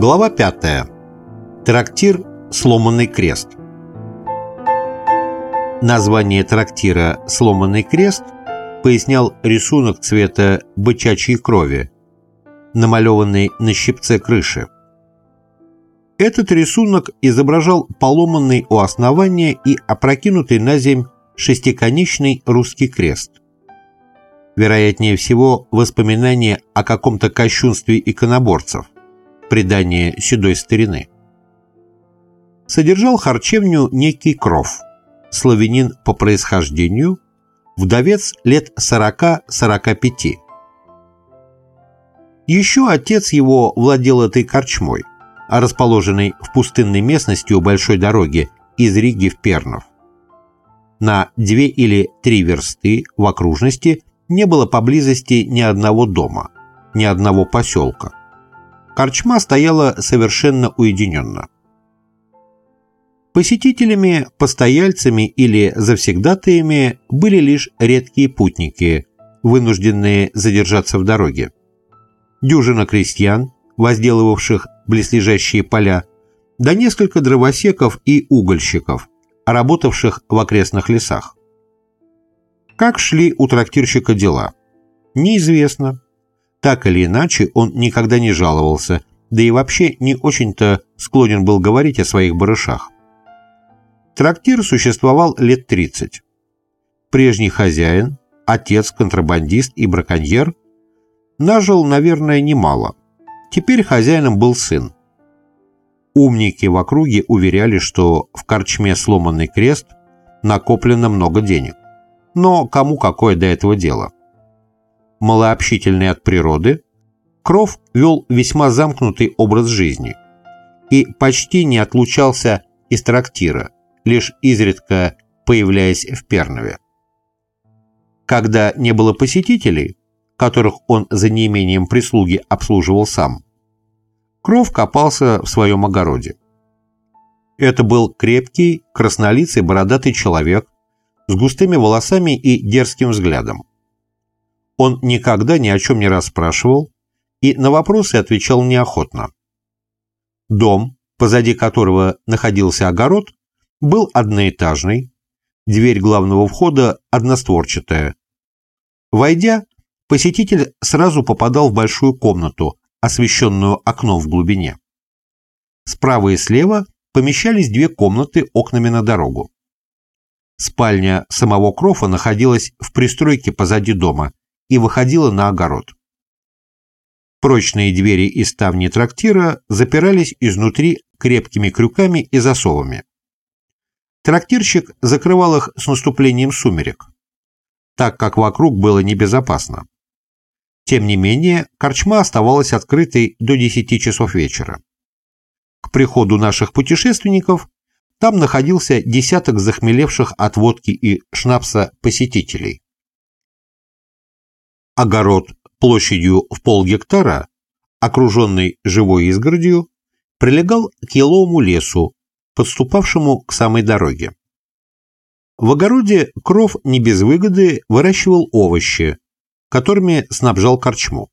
Глава 5. Трактир «Сломанный крест». Название трактира «Сломанный крест» пояснял рисунок цвета бычачьей крови, намалеванный на щипце крыши. Этот рисунок изображал поломанный у основания и опрокинутый на земь шестиконечный русский крест. Вероятнее всего, воспоминание о каком-то кощунстве иконоборцев – предание седой старины. Содержал харчевню некий Кров, славянин по происхождению, вдовец лет 40-45. Еще отец его владел этой корчмой, расположенной в пустынной местности у большой дороги из Риги в Пернов. На две или три версты в окружности не было поблизости ни одного дома, ни одного поселка. Корчма стояла совершенно уединенно. Посетителями, постояльцами или завсегдатаями были лишь редкие путники, вынужденные задержаться в дороге. Дюжина крестьян, возделывавших близлежащие поля, да несколько дровосеков и угольщиков, работавших в окрестных лесах. Как шли у трактирщика дела? Неизвестно. Так или иначе, он никогда не жаловался, да и вообще не очень-то склонен был говорить о своих барышах. Трактир существовал лет 30. Прежний хозяин, отец, контрабандист и браконьер, нажил, наверное, немало. Теперь хозяином был сын. Умники в округе уверяли, что в корчме сломанный крест накоплено много денег. Но кому какое до этого дело? Малообщительный от природы, Кров вел весьма замкнутый образ жизни и почти не отлучался из трактира, лишь изредка появляясь в Пернове. Когда не было посетителей, которых он за неимением прислуги обслуживал сам, Кров копался в своем огороде. Это был крепкий, краснолицый, бородатый человек с густыми волосами и дерзким взглядом. Он никогда ни о чем не расспрашивал и на вопросы отвечал неохотно. Дом, позади которого находился огород, был одноэтажный, дверь главного входа одностворчатая. Войдя, посетитель сразу попадал в большую комнату, освещенную окном в глубине. Справа и слева помещались две комнаты окнами на дорогу. Спальня самого Крофа находилась в пристройке позади дома и выходила на огород. Прочные двери и ставни трактира запирались изнутри крепкими крюками и засовами. Трактирщик закрывал их с наступлением сумерек, так как вокруг было небезопасно. Тем не менее, корчма оставалась открытой до 10 часов вечера. К приходу наших путешественников там находился десяток захмелевших от водки и шнапса посетителей. Огород площадью в полгектара, окруженный живой изгородью, прилегал к еловому лесу, подступавшему к самой дороге. В огороде Кров не без выгоды выращивал овощи, которыми снабжал корчму.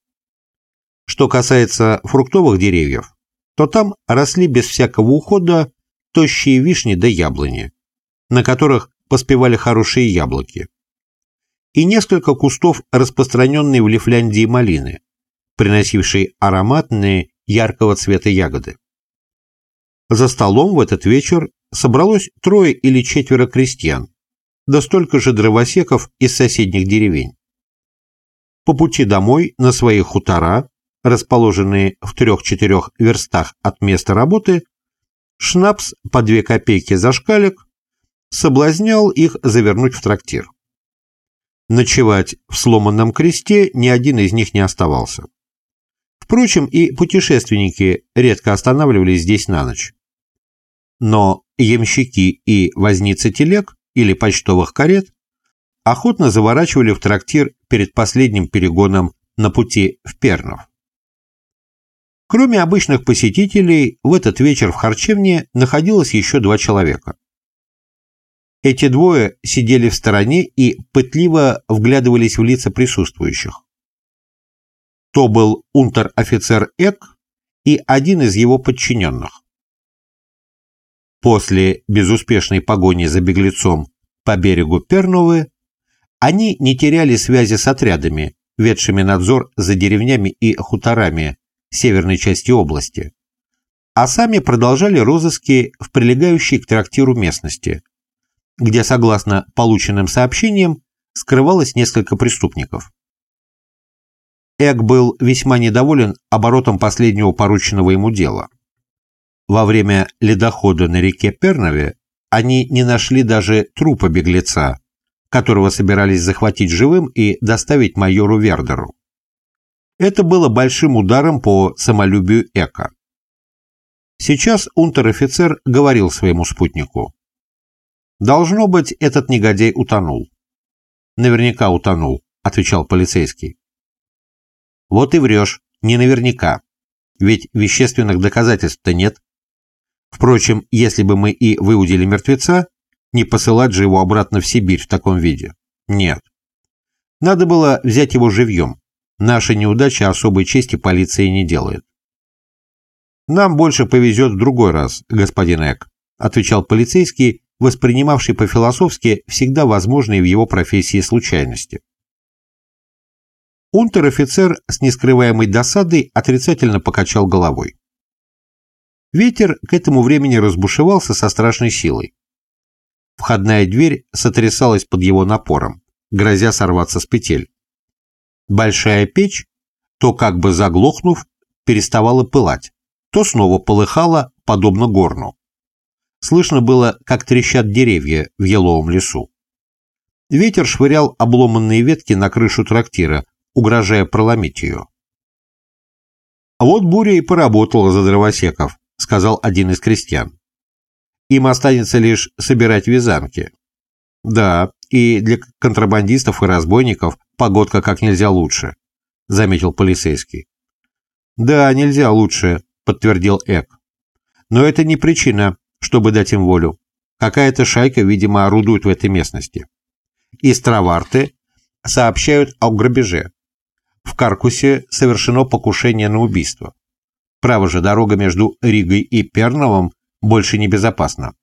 Что касается фруктовых деревьев, то там росли без всякого ухода тощие вишни да яблони, на которых поспевали хорошие яблоки и несколько кустов распространенной в Лифляндии малины, приносившей ароматные яркого цвета ягоды. За столом в этот вечер собралось трое или четверо крестьян, да столько же дровосеков из соседних деревень. По пути домой на свои хутора, расположенные в трех-четырех верстах от места работы, Шнапс по две копейки за шкалик соблазнял их завернуть в трактир. Ночевать в сломанном кресте ни один из них не оставался. Впрочем, и путешественники редко останавливались здесь на ночь. Но ямщики и возницы телег или почтовых карет охотно заворачивали в трактир перед последним перегоном на пути в Пернов. Кроме обычных посетителей, в этот вечер в харчевне находилось еще два человека. Эти двое сидели в стороне и пытливо вглядывались в лица присутствующих. То был унтер-офицер Эк и один из его подчиненных. После безуспешной погони за беглецом по берегу Перновы они не теряли связи с отрядами, ведшими надзор за деревнями и хуторами северной части области, а сами продолжали розыски в прилегающей к трактиру местности, где, согласно полученным сообщениям, скрывалось несколько преступников. Эк был весьма недоволен оборотом последнего порученного ему дела. Во время ледохода на реке Пернове они не нашли даже трупа беглеца, которого собирались захватить живым и доставить майору Вердеру. Это было большим ударом по самолюбию Эка. Сейчас унтер-офицер говорил своему спутнику. «Должно быть, этот негодяй утонул». «Наверняка утонул», — отвечал полицейский. «Вот и врешь, не наверняка. Ведь вещественных доказательств-то нет. Впрочем, если бы мы и выудили мертвеца, не посылать же его обратно в Сибирь в таком виде. Нет. Надо было взять его живьем. Наша неудача особой чести полиции не делает. «Нам больше повезет в другой раз, господин Эк», отвечал полицейский, воспринимавший по-философски всегда возможные в его профессии случайности. Унтер-офицер с нескрываемой досадой отрицательно покачал головой. Ветер к этому времени разбушевался со страшной силой. Входная дверь сотрясалась под его напором, грозя сорваться с петель. Большая печь, то как бы заглохнув, переставала пылать, то снова полыхала, подобно горну. Слышно было, как трещат деревья в еловом лесу. Ветер швырял обломанные ветки на крышу трактира, угрожая проломить ее. «Вот буря и поработала за дровосеков», — сказал один из крестьян. Им останется лишь собирать вязанки. Да, и для контрабандистов и разбойников погодка как нельзя лучше, заметил полицейский. Да, нельзя лучше, подтвердил Эк. Но это не причина, чтобы дать им волю. Какая-то шайка, видимо, орудует в этой местности. Из Траварты сообщают о грабеже. В Каркусе совершено покушение на убийство. Право же, дорога между Ригой и Перновым больше небезопасно.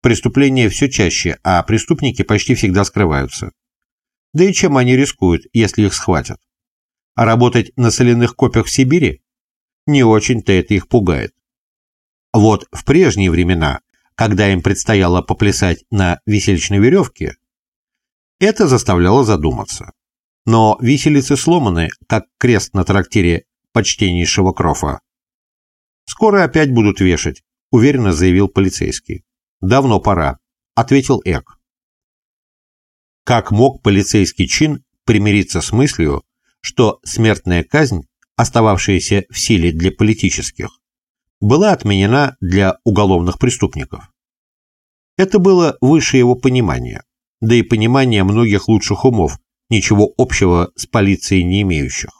Преступления все чаще, а преступники почти всегда скрываются. Да и чем они рискуют, если их схватят? А работать на соляных копях в Сибири? Не очень-то это их пугает. Вот в прежние времена, когда им предстояло поплясать на виселичной веревке, это заставляло задуматься. Но виселицы сломаны, как крест на трактире почтеннейшего Крофа. Скоро опять будут вешать, уверенно заявил полицейский. «Давно пора», — ответил Эк. Как мог полицейский чин примириться с мыслью, что смертная казнь, остававшаяся в силе для политических, была отменена для уголовных преступников? Это было выше его понимания, да и понимания многих лучших умов, ничего общего с полицией не имеющих.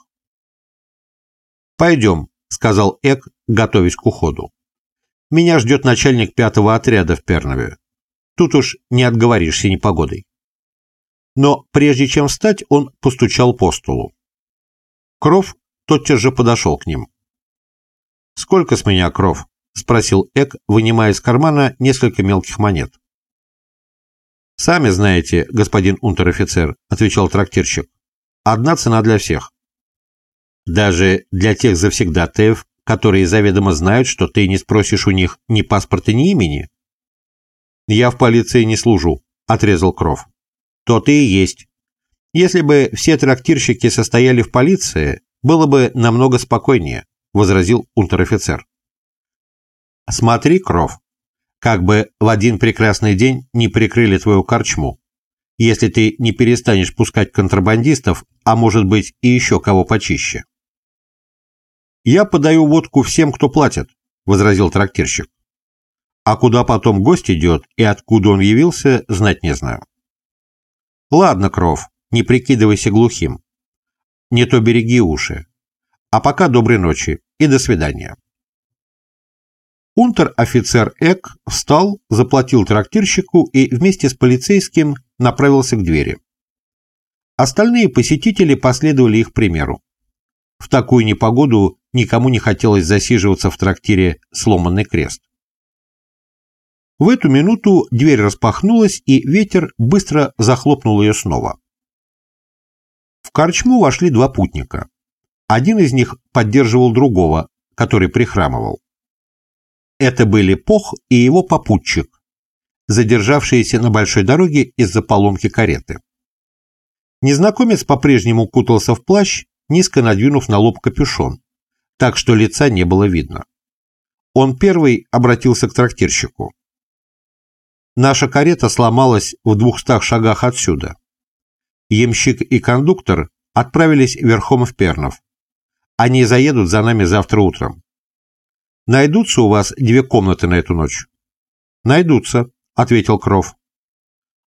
«Пойдем», — сказал Эк, готовясь к уходу. Меня ждет начальник пятого отряда в Пернове. Тут уж не отговоришься непогодой. Но прежде чем встать, он постучал по столу. Кров тотчас же подошел к ним. «Сколько с меня кров?» — спросил Эк, вынимая из кармана несколько мелких монет. «Сами знаете, господин унтер-офицер», — отвечал трактирщик. «Одна цена для всех». «Даже для тех завсегдатаев, которые заведомо знают, что ты не спросишь у них ни паспорта, ни имени? Я в полиции не служу, отрезал Кров. То ты и есть. Если бы все трактирщики состояли в полиции, было бы намного спокойнее, возразил унтер-офицер. Смотри, Кров, как бы в один прекрасный день не прикрыли твою корчму, если ты не перестанешь пускать контрабандистов, а может быть и еще кого почище. «Я подаю водку всем, кто платит», — возразил трактирщик. «А куда потом гость идет и откуда он явился, знать не знаю». «Ладно, Кров, не прикидывайся глухим. Не то береги уши. А пока доброй ночи и до свидания». Унтер-офицер Эк встал, заплатил трактирщику и вместе с полицейским направился к двери. Остальные посетители последовали их примеру. В такую непогоду никому не хотелось засиживаться в трактире «Сломанный крест». В эту минуту дверь распахнулась, и ветер быстро захлопнул ее снова. В корчму вошли два путника. Один из них поддерживал другого, который прихрамывал. Это были Пох и его попутчик, задержавшиеся на большой дороге из-за поломки кареты. Незнакомец по-прежнему кутался в плащ, низко надвинув на лоб капюшон, так что лица не было видно. Он первый обратился к трактирщику. Наша карета сломалась в двухстах шагах отсюда. Ямщик и кондуктор отправились верхом в Пернов. Они заедут за нами завтра утром. Найдутся у вас две комнаты на эту ночь? Найдутся, ответил Кров.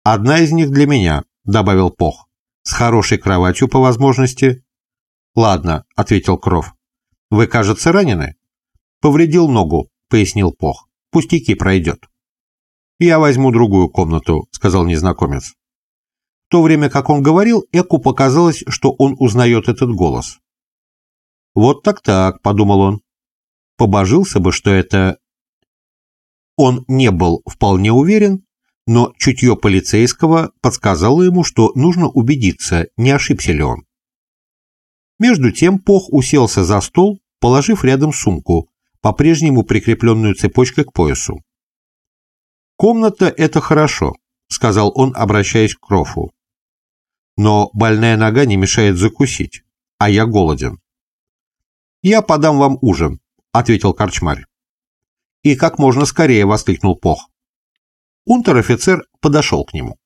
Одна из них для меня, добавил Пох. С хорошей кроватью по возможности. Ладно, ответил Кров. Вы, кажется, ранены? Повредил ногу, пояснил Пох. Пустяки пройдет. Я возьму другую комнату, сказал незнакомец. В то время как он говорил, Эку показалось, что он узнает этот голос. «Вот так-так», — подумал он. Побожился бы, что это... Он не был вполне уверен, но чутье полицейского подсказало ему, что нужно убедиться, не ошибся ли он. Между тем Пох уселся за стол, положив рядом сумку, по-прежнему прикрепленную цепочкой к поясу. «Комната — это хорошо», — сказал он, обращаясь к Крофу. «Но больная нога не мешает закусить, а я голоден». «Я подам вам ужин», — ответил корчмарь. «И как можно скорее», — воскликнул Пох. Унтер-офицер подошел к нему.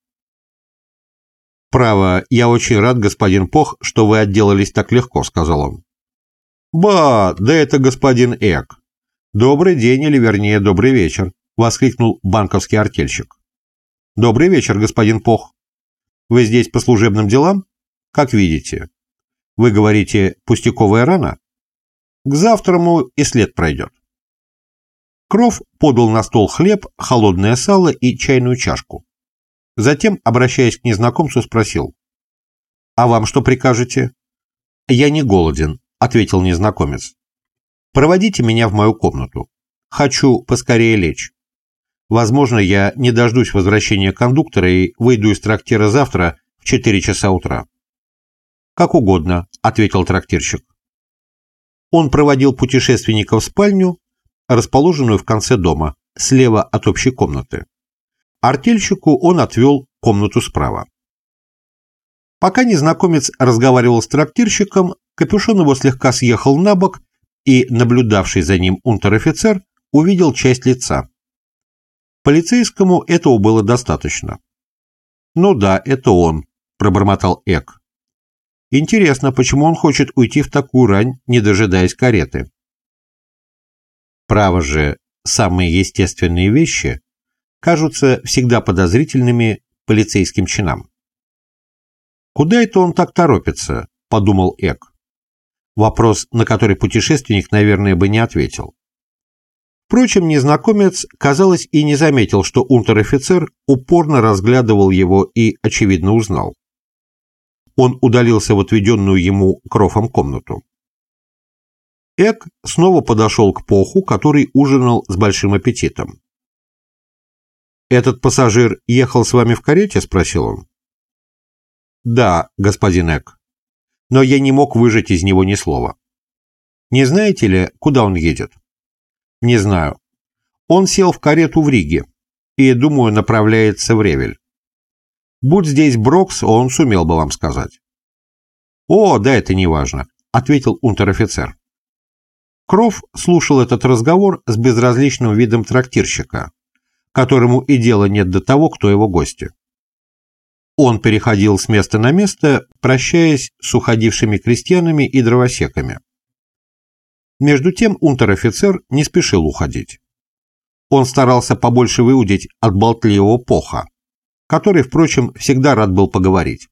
«Право, я очень рад, господин Пох, что вы отделались так легко», — сказал он. «Ба, да это господин Эк. Добрый день, или вернее, добрый вечер», — воскликнул банковский артельщик. «Добрый вечер, господин Пох. Вы здесь по служебным делам? Как видите. Вы говорите, пустяковая рана?» К завтраму и след пройдет. Кров подал на стол хлеб, холодное сало и чайную чашку. Затем, обращаясь к незнакомцу, спросил. «А вам что прикажете?» «Я не голоден», — ответил незнакомец. «Проводите меня в мою комнату. Хочу поскорее лечь. Возможно, я не дождусь возвращения кондуктора и выйду из трактира завтра в 4 часа утра». «Как угодно», — ответил трактирщик. Он проводил путешественника в спальню, расположенную в конце дома, слева от общей комнаты. Артельщику он отвел комнату справа. Пока незнакомец разговаривал с трактирщиком, капюшон его слегка съехал на бок, и наблюдавший за ним унтер-офицер увидел часть лица. Полицейскому этого было достаточно. «Ну да, это он», – пробормотал Эк. Интересно, почему он хочет уйти в такую рань, не дожидаясь кареты? Право же, самые естественные вещи кажутся всегда подозрительными полицейским чинам. «Куда это он так торопится?» – подумал Эк. Вопрос, на который путешественник, наверное, бы не ответил. Впрочем, незнакомец, казалось, и не заметил, что унтер-офицер упорно разглядывал его и, очевидно, узнал он удалился в отведенную ему крофом комнату. Эк снова подошел к Поху, который ужинал с большим аппетитом. «Этот пассажир ехал с вами в карете?» – спросил он. «Да, господин Эк. Но я не мог выжать из него ни слова. Не знаете ли, куда он едет?» «Не знаю. Он сел в карету в Риге и, думаю, направляется в Ревель. Будь здесь Брокс, он сумел бы вам сказать. «О, да это не важно», — ответил унтер-офицер. Кров слушал этот разговор с безразличным видом трактирщика, которому и дела нет до того, кто его гости. Он переходил с места на место, прощаясь с уходившими крестьянами и дровосеками. Между тем унтер-офицер не спешил уходить. Он старался побольше выудить от болтливого поха, который, впрочем, всегда рад был поговорить.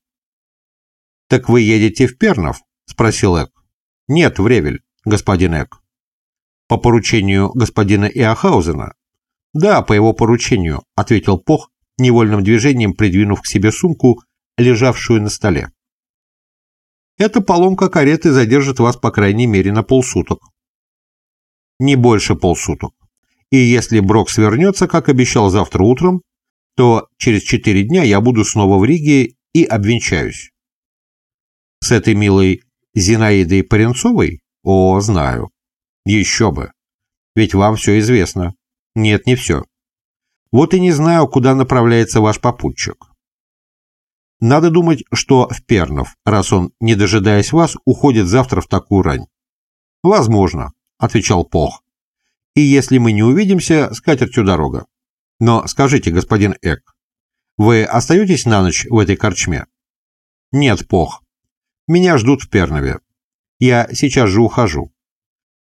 «Так вы едете в Пернов?» – спросил Эк. «Нет, в Ревель, господин Эк». «По поручению господина Иохаузена?» «Да, по его поручению», – ответил Пох, невольным движением придвинув к себе сумку, лежавшую на столе. Эта поломка кареты задержит вас по крайней мере на полсуток. Не больше полсуток. И если Брокс вернется, как обещал завтра утром, то через четыре дня я буду снова в Риге и обвенчаюсь. С этой милой Зинаидой Паренцовой? О, знаю. Еще бы. Ведь вам все известно. Нет, не все. Вот и не знаю, куда направляется ваш попутчик. Надо думать, что в Пернов, раз он, не дожидаясь вас, уходит завтра в такую рань. Возможно, отвечал Пох. И если мы не увидимся, с катертью дорога. Но скажите, господин Эк, вы остаетесь на ночь в этой корчме? Нет, Пох. Меня ждут в Пернове. Я сейчас же ухожу.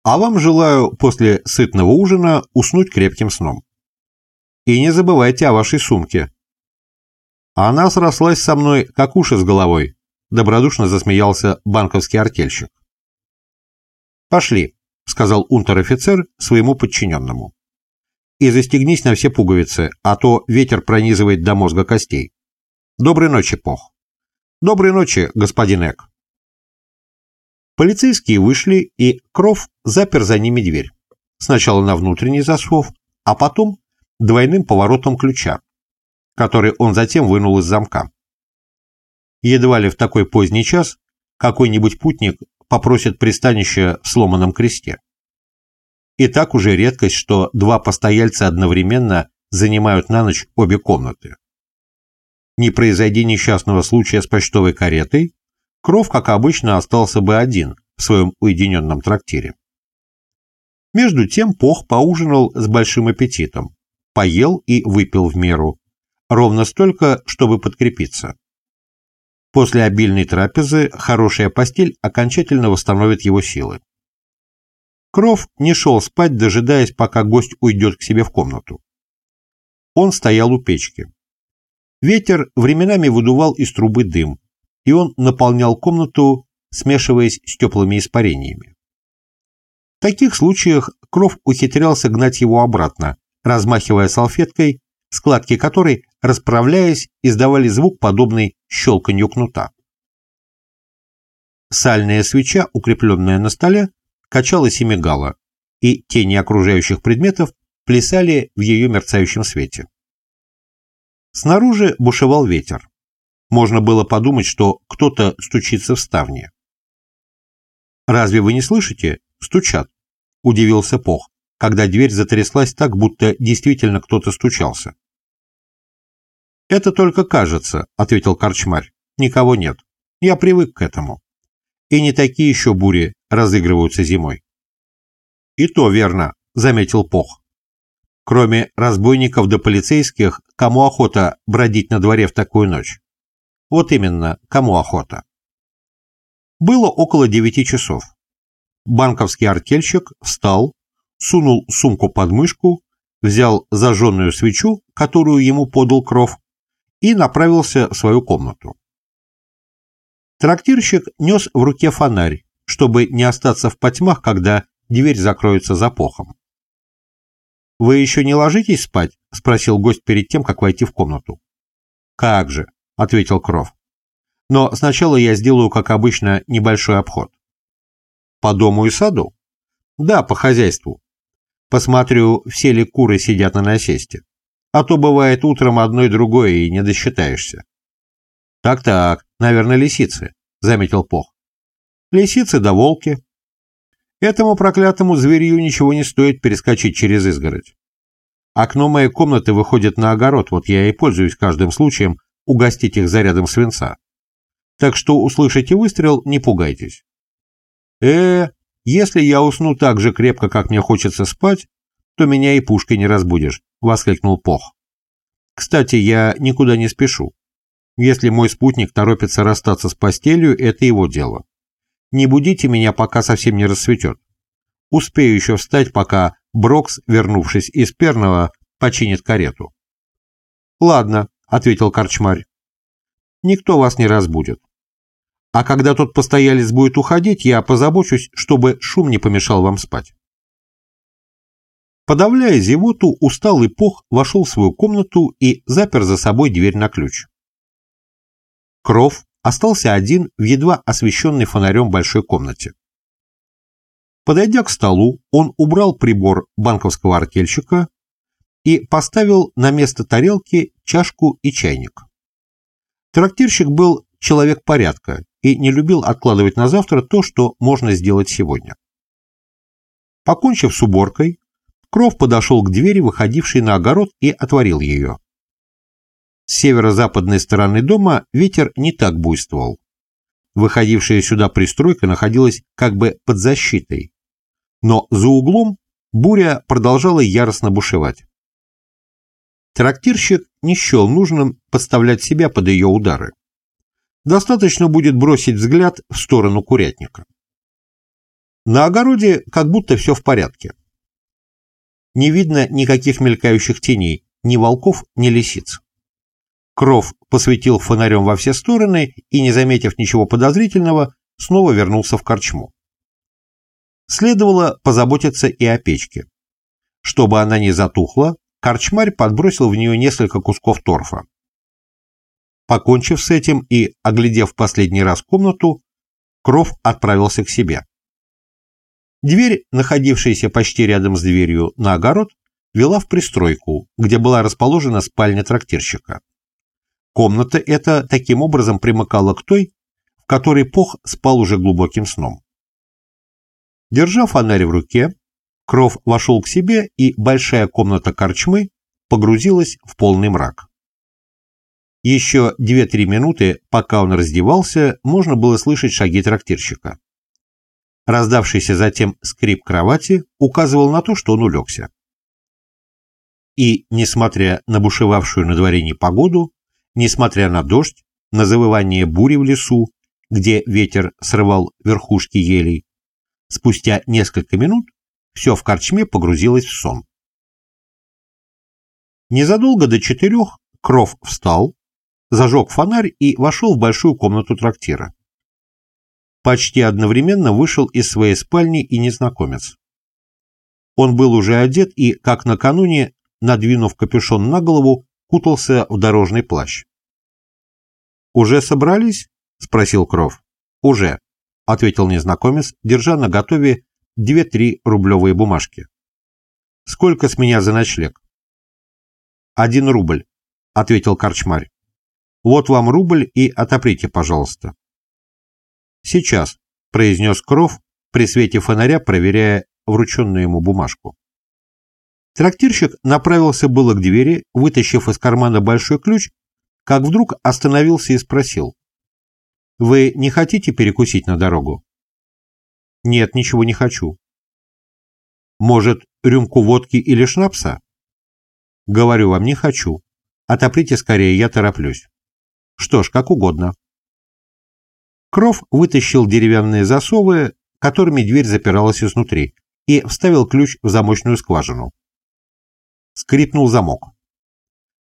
А вам желаю после сытного ужина уснуть крепким сном. И не забывайте о вашей сумке. Она срослась со мной, как уши с головой, добродушно засмеялся банковский артельщик. «Пошли», — сказал унтер-офицер своему подчиненному. «И застегнись на все пуговицы, а то ветер пронизывает до мозга костей. Доброй ночи, Пох». «Доброй ночи, господин Эк». Полицейские вышли, и Кров запер за ними дверь. Сначала на внутренний засов, а потом двойным поворотом ключа, который он затем вынул из замка. Едва ли в такой поздний час какой-нибудь путник попросит пристанище в сломанном кресте. И так уже редкость, что два постояльца одновременно занимают на ночь обе комнаты. Не произойди несчастного случая с почтовой каретой, Кров, как обычно, остался бы один в своем уединенном трактире. Между тем Пох поужинал с большим аппетитом, поел и выпил в меру, ровно столько, чтобы подкрепиться. После обильной трапезы хорошая постель окончательно восстановит его силы. Кров не шел спать, дожидаясь, пока гость уйдет к себе в комнату. Он стоял у печки. Ветер временами выдувал из трубы дым, и он наполнял комнату, смешиваясь с теплыми испарениями. В таких случаях Кров ухитрялся гнать его обратно, размахивая салфеткой, складки которой, расправляясь, издавали звук, подобный щелканью кнута. Сальная свеча, укрепленная на столе, качалась и мигала, и тени окружающих предметов плясали в ее мерцающем свете. Снаружи бушевал ветер. Можно было подумать, что кто-то стучится в ставни. «Разве вы не слышите? Стучат», — удивился Пох, когда дверь затряслась так, будто действительно кто-то стучался. «Это только кажется», — ответил корчмарь. «Никого нет. Я привык к этому. И не такие еще бури разыгрываются зимой». «И то верно», — заметил Пох. «Кроме разбойников да полицейских, кому охота бродить на дворе в такую ночь?» Вот именно, кому охота. Было около девяти часов. Банковский артельщик встал, сунул сумку под мышку, взял зажженную свечу, которую ему подал кров, и направился в свою комнату. Трактирщик нес в руке фонарь, чтобы не остаться в потьмах, когда дверь закроется запохом. «Вы еще не ложитесь спать?» — спросил гость перед тем, как войти в комнату. «Как же!» ответил Кров. Но сначала я сделаю, как обычно, небольшой обход. По дому и саду? Да, по хозяйству. Посмотрю, все ли куры сидят на насесте. А то бывает утром одно и другое, и не досчитаешься. Так-так, наверное, лисицы, заметил Пох. Лисицы да волки. Этому проклятому зверью ничего не стоит перескочить через изгородь. Окно моей комнаты выходит на огород, вот я и пользуюсь каждым случаем, угостить их зарядом свинца. Так что услышите выстрел, не пугайтесь. э если я усну так же крепко, как мне хочется спать, то меня и пушкой не разбудишь», — воскликнул Пох. «Кстати, я никуда не спешу. Если мой спутник торопится расстаться с постелью, это его дело. Не будите меня, пока совсем не рассветет. Успею еще встать, пока Брокс, вернувшись из Перного, починит карету». «Ладно», ответил корчмарь. Никто вас не разбудит. А когда тот постоялец будет уходить, я позабочусь, чтобы шум не помешал вам спать. Подавляя зевоту, усталый пох вошел в свою комнату и запер за собой дверь на ключ. Кров, остался один в едва освещенной фонарем большой комнате. Подойдя к столу, он убрал прибор банковского артельщика и поставил на место тарелки чашку и чайник. Трактирщик был человек порядка и не любил откладывать на завтра то, что можно сделать сегодня. Покончив с уборкой, Кров подошел к двери, выходившей на огород, и отворил ее. С северо-западной стороны дома ветер не так буйствовал. Выходившая сюда пристройка находилась как бы под защитой. Но за углом буря продолжала яростно бушевать. Трактирщик не счел нужным подставлять себя под ее удары. Достаточно будет бросить взгляд в сторону курятника. На огороде как будто все в порядке. Не видно никаких мелькающих теней, ни волков, ни лисиц. Кров посветил фонарем во все стороны и, не заметив ничего подозрительного, снова вернулся в корчму. Следовало позаботиться и о печке. Чтобы она не затухла, корчмарь подбросил в нее несколько кусков торфа. Покончив с этим и оглядев последний раз комнату, Кров отправился к себе. Дверь, находившаяся почти рядом с дверью на огород, вела в пристройку, где была расположена спальня трактирщика. Комната эта таким образом примыкала к той, в которой Пох спал уже глубоким сном. Держа фонарь в руке, Кров вошел к себе, и большая комната корчмы погрузилась в полный мрак. Еще 2-3 минуты, пока он раздевался, можно было слышать шаги трактирщика. Раздавшийся затем скрип кровати указывал на то, что он улегся. И, несмотря на бушевавшую на дворе непогоду, несмотря на дождь, на завывание бури в лесу, где ветер срывал верхушки елей, спустя несколько минут все в корчме погрузилось в сон. Незадолго до четырех Кров встал, зажег фонарь и вошел в большую комнату трактира. Почти одновременно вышел из своей спальни и незнакомец. Он был уже одет и, как накануне, надвинув капюшон на голову, кутался в дорожный плащ. «Уже собрались?» — спросил Кров. «Уже», — ответил незнакомец, держа на готове две-три рублевые бумажки. «Сколько с меня за ночлег?» «Один рубль», — ответил корчмарь. «Вот вам рубль и отоприте, пожалуйста». «Сейчас», — произнес Кров, при свете фонаря проверяя врученную ему бумажку. Трактирщик направился было к двери, вытащив из кармана большой ключ, как вдруг остановился и спросил. «Вы не хотите перекусить на дорогу?» «Нет, ничего не хочу». «Может, рюмку водки или шнапса?» «Говорю вам, не хочу. Отоприте скорее, я тороплюсь». «Что ж, как угодно». Кров вытащил деревянные засовы, которыми дверь запиралась изнутри, и вставил ключ в замочную скважину. Скрипнул замок.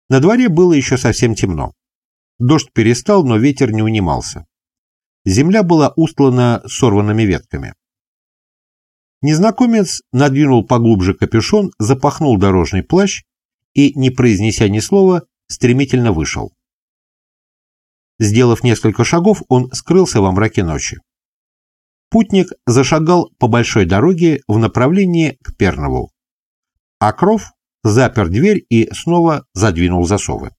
На дворе было еще совсем темно. Дождь перестал, но ветер не унимался. Земля была устлана сорванными ветками. Незнакомец надвинул поглубже капюшон, запахнул дорожный плащ и, не произнеся ни слова, стремительно вышел. Сделав несколько шагов, он скрылся во мраке ночи. Путник зашагал по большой дороге в направлении к Пернову. А Кров запер дверь и снова задвинул засовы.